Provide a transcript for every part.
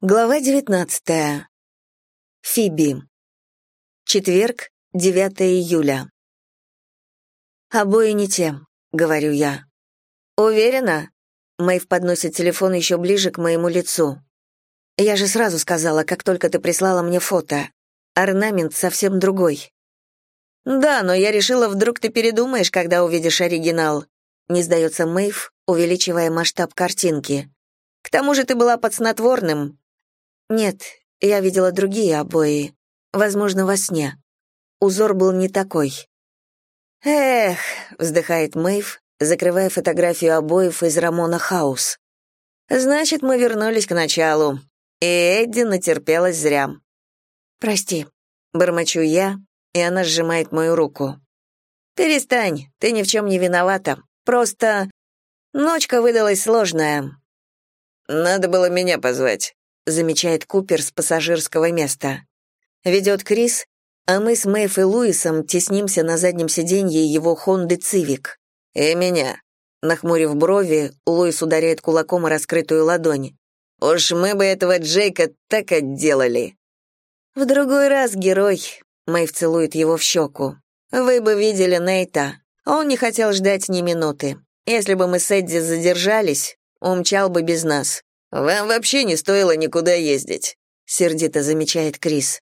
Глава 19. Фиби. Четверг, 9 июля. «Обои не те», — говорю я. «Уверена?» Мэйв подносит телефон еще ближе к моему лицу. «Я же сразу сказала, как только ты прислала мне фото. Орнамент совсем другой». «Да, но я решила, вдруг ты передумаешь, когда увидишь оригинал», — не сдается Мэйв, увеличивая масштаб картинки. «К тому же ты была под снотворным, нет, я видела другие обои. Возможно, во сне. Узор был не такой. Эх, вздыхает Мэйв, закрывая фотографию обоев из Рамона Хаус. Значит, мы вернулись к началу. И Эдди натерпелась зря. Прости, бормочу я, и она сжимает мою руку. Перестань, ты ни в чем не виновата. Просто ночка выдалась сложная. Надо было меня позвать замечает Купер с пассажирского места. Ведет Крис, а мы с Мэйв и Луисом теснимся на заднем сиденье его Хонды Цивик. «И меня». Нахмурив брови, Луис ударяет кулаком о раскрытую ладонь. «Уж мы бы этого Джейка так отделали». «В другой раз, герой», — Мэйв целует его в щеку. «Вы бы видели Нейта. Он не хотел ждать ни минуты. Если бы мы с Эдди задержались, умчал бы без нас. «Вам вообще не стоило никуда ездить», — сердито замечает Крис.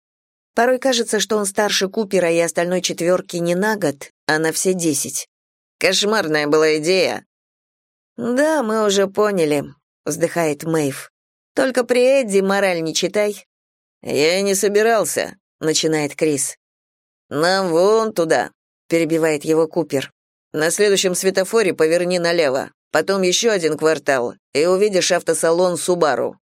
Порой кажется, что он старше Купера и остальной четверки не на год, а на все десять. «Кошмарная была идея». «Да, мы уже поняли», — вздыхает Мэйв. «Только при Эдди мораль не читай». «Я и не собирался», — начинает Крис. «Нам вон туда», — перебивает его Купер. «На следующем светофоре поверни налево. Потом еще один квартал, и увидишь автосалон Субару.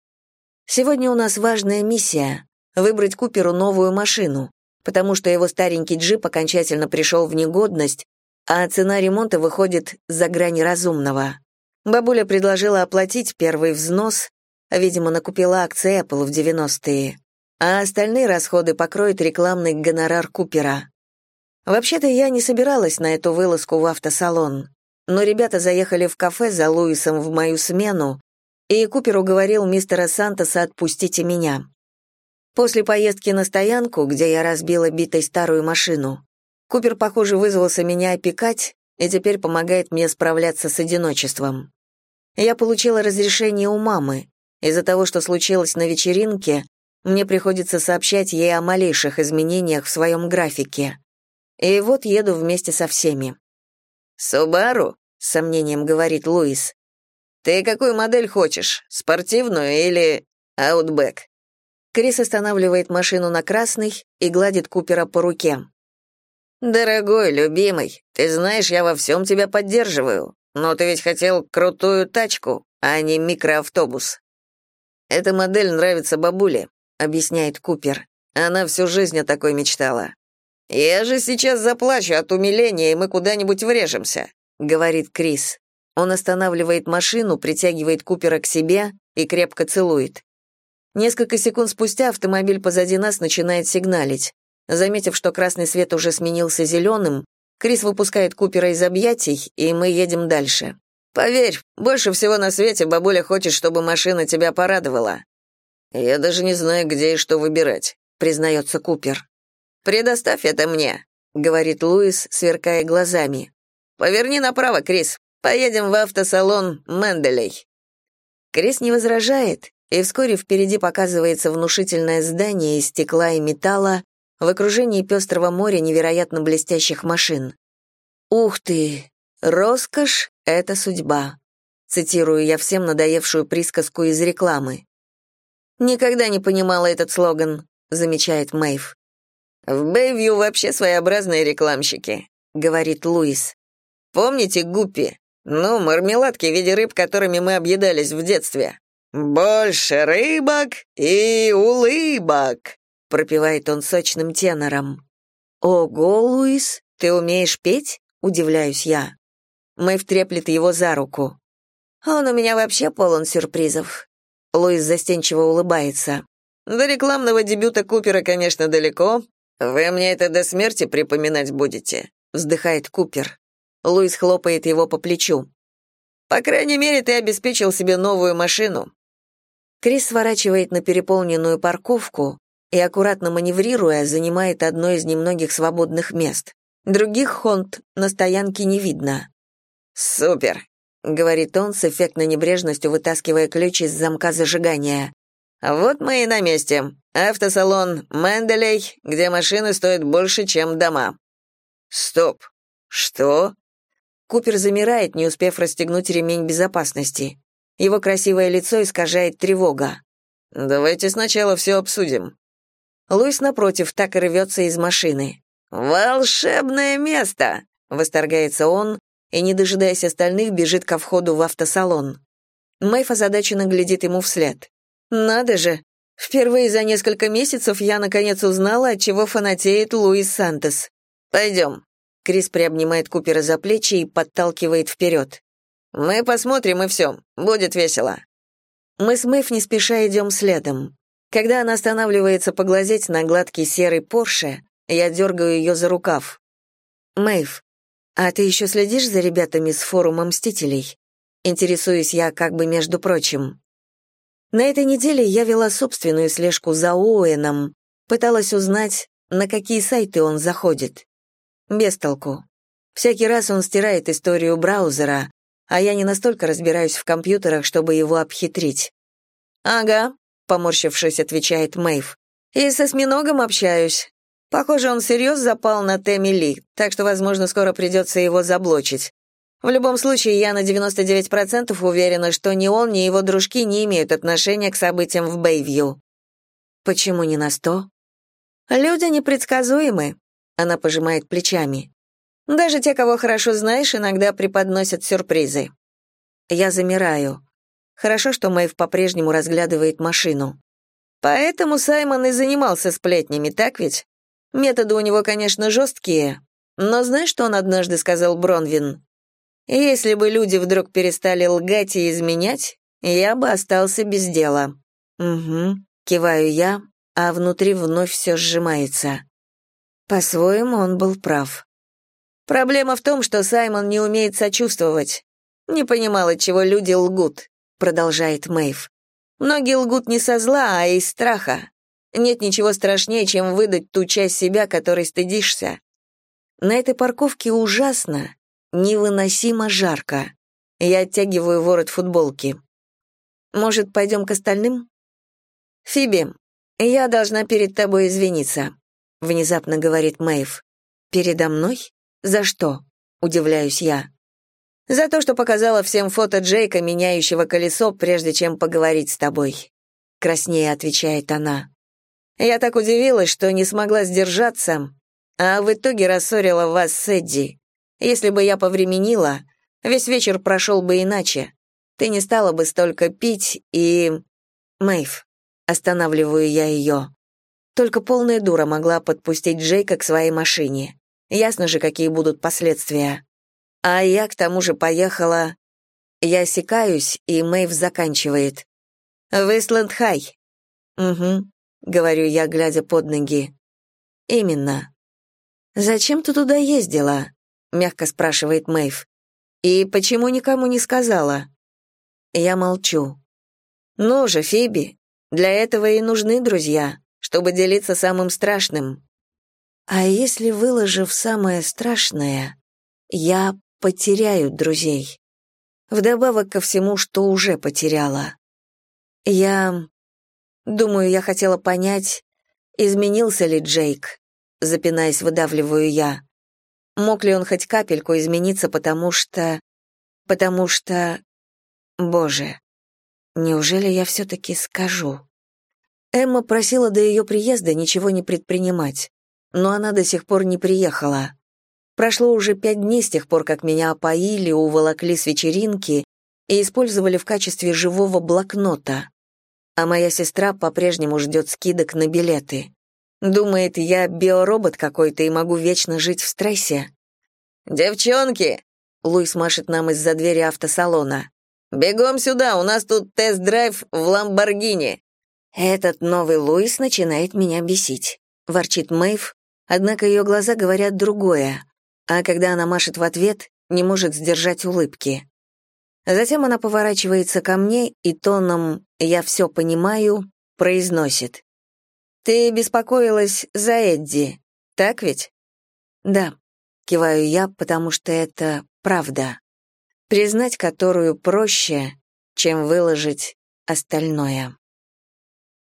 Сегодня у нас важная миссия — выбрать Куперу новую машину, потому что его старенький джип окончательно пришел в негодность, а цена ремонта выходит за грани разумного. Бабуля предложила оплатить первый взнос, видимо, накупила акции Apple в 90-е, а остальные расходы покроет рекламный гонорар Купера. Вообще-то я не собиралась на эту вылазку в автосалон но ребята заехали в кафе за Луисом в мою смену, и Купер уговорил мистера Сантоса отпустить меня. После поездки на стоянку, где я разбила битой старую машину, Купер, похоже, вызвался меня опекать и теперь помогает мне справляться с одиночеством. Я получила разрешение у мамы. Из-за того, что случилось на вечеринке, мне приходится сообщать ей о малейших изменениях в своем графике. И вот еду вместе со всеми. «Субару?» — с сомнением говорит Луис. «Ты какую модель хочешь, спортивную или Аутбэк?» Крис останавливает машину на красный и гладит Купера по руке. «Дорогой, любимый, ты знаешь, я во всем тебя поддерживаю, но ты ведь хотел крутую тачку, а не микроавтобус». «Эта модель нравится бабуле», — объясняет Купер. «Она всю жизнь о такой мечтала. «Я же сейчас заплачу от умиления, и мы куда-нибудь врежемся», — говорит Крис. Он останавливает машину, притягивает Купера к себе и крепко целует. Несколько секунд спустя автомобиль позади нас начинает сигналить. Заметив, что красный свет уже сменился зеленым, Крис выпускает Купера из объятий, и мы едем дальше. «Поверь, больше всего на свете бабуля хочет, чтобы машина тебя порадовала». «Я даже не знаю, где и что выбирать», — признается Купер. «Предоставь это мне», — говорит Луис, сверкая глазами. «Поверни направо, Крис. Поедем в автосалон Менделей». Крис не возражает, и вскоре впереди показывается внушительное здание из стекла и металла в окружении пестрого моря невероятно блестящих машин. «Ух ты! Роскошь — это судьба», — цитирую я всем надоевшую присказку из рекламы. «Никогда не понимала этот слоган», — замечает Мэйв. «В Бэйвью вообще своеобразные рекламщики», — говорит Луис. «Помните Гуппи? Ну, мармеладки в виде рыб, которыми мы объедались в детстве. «Больше рыбок и улыбок», — пропевает он сочным тенором. «Ого, Луис, ты умеешь петь?» — удивляюсь я. Мэйв треплет его за руку. «Он у меня вообще полон сюрпризов». Луис застенчиво улыбается. «До рекламного дебюта Купера, конечно, далеко, «Вы мне это до смерти припоминать будете?» — вздыхает Купер. Луис хлопает его по плечу. «По крайней мере, ты обеспечил себе новую машину». Крис сворачивает на переполненную парковку и, аккуратно маневрируя, занимает одно из немногих свободных мест. Других Хонд на стоянке не видно. «Супер!» — говорит он с эффектной небрежностью, вытаскивая ключ из замка зажигания. «Вот мы и на месте. Автосалон Менделей, где машины стоят больше, чем дома». «Стоп! Что?» Купер замирает, не успев расстегнуть ремень безопасности. Его красивое лицо искажает тревога. «Давайте сначала все обсудим». Луис, напротив, так и рвется из машины. «Волшебное место!» — восторгается он и, не дожидаясь остальных, бежит ко входу в автосалон. Мэйф озадаченно глядит ему вслед. «Надо же! Впервые за несколько месяцев я наконец узнала, от чего фанатеет Луис Сантос. Пойдем». Крис приобнимает Купера за плечи и подталкивает вперед. «Мы посмотрим и все. Будет весело». Мы с Мэйв не спеша идем следом. Когда она останавливается поглазеть на гладкий серый Порше, я дергаю ее за рукав. «Мэйв, а ты еще следишь за ребятами с форума Мстителей?» Интересуюсь я как бы между прочим. На этой неделе я вела собственную слежку за Оуэном, пыталась узнать, на какие сайты он заходит. Без толку. Всякий раз он стирает историю браузера, а я не настолько разбираюсь в компьютерах, чтобы его обхитрить. «Ага», — поморщившись, отвечает Мэйв. «И со осьминогом общаюсь. Похоже, он всерьез запал на Тэмми Ли, так что, возможно, скоро придется его заблочить. В любом случае, я на 99% уверена, что ни он, ни его дружки не имеют отношения к событиям в Бэйвью. Почему не на сто? Люди непредсказуемы, она пожимает плечами. Даже те, кого хорошо знаешь, иногда преподносят сюрпризы. Я замираю. Хорошо, что Мэйв по-прежнему разглядывает машину. Поэтому Саймон и занимался сплетнями, так ведь? Методы у него, конечно, жесткие, но знаешь, что он однажды сказал Бронвин? Если бы люди вдруг перестали лгать и изменять, я бы остался без дела. Угу, киваю я, а внутри вновь все сжимается. По-своему он был прав. Проблема в том, что Саймон не умеет сочувствовать. Не понимал, от чего люди лгут, продолжает Мэйв. Многие лгут не со зла, а из страха. Нет ничего страшнее, чем выдать ту часть себя, которой стыдишься. На этой парковке ужасно, Невыносимо жарко. Я оттягиваю ворот футболки. Может, пойдем к остальным? Фиби, я должна перед тобой извиниться, внезапно говорит Мэйв. Передо мной? За что? Удивляюсь я. За то, что показала всем фото Джейка, меняющего колесо, прежде чем поговорить с тобой. Краснее отвечает она. Я так удивилась, что не смогла сдержаться, а в итоге рассорила вас с Эдди. Если бы я повременила, весь вечер прошел бы иначе. Ты не стала бы столько пить и... Мэйв, останавливаю я ее. Только полная дура могла подпустить Джейка к своей машине. Ясно же, какие будут последствия. А я к тому же поехала... Я осекаюсь, и Мэйв заканчивает. «В Исленд-Хай». «Угу», — говорю я, глядя под ноги. «Именно». «Зачем ты туда ездила?» Мягко спрашивает Мэйв. И почему никому не сказала? Я молчу. Ну же, Фиби, для этого и нужны друзья, чтобы делиться самым страшным. А если, выложив самое страшное, я потеряю друзей? Вдобавок ко всему, что уже потеряла. Я... Думаю, я хотела понять, изменился ли Джейк, запинаясь, выдавливаю я. Мог ли он хоть капельку измениться, потому что... Потому что... Боже, неужели я все-таки скажу? Эмма просила до ее приезда ничего не предпринимать, но она до сих пор не приехала. Прошло уже пять дней с тех пор, как меня опоили, уволокли с вечеринки и использовали в качестве живого блокнота. А моя сестра по-прежнему ждет скидок на билеты. Думает, я биоробот какой-то и могу вечно жить в стрессе. «Девчонки!» — Луис машет нам из-за двери автосалона. «Бегом сюда, у нас тут тест-драйв в Ламборгини!» «Этот новый Луис начинает меня бесить», — ворчит Мэйв, однако ее глаза говорят другое, а когда она машет в ответ, не может сдержать улыбки. Затем она поворачивается ко мне и тоном «я все понимаю» произносит. «Ты беспокоилась за Эдди, так ведь?» «Да», — киваю я, потому что это правда, признать которую проще, чем выложить остальное.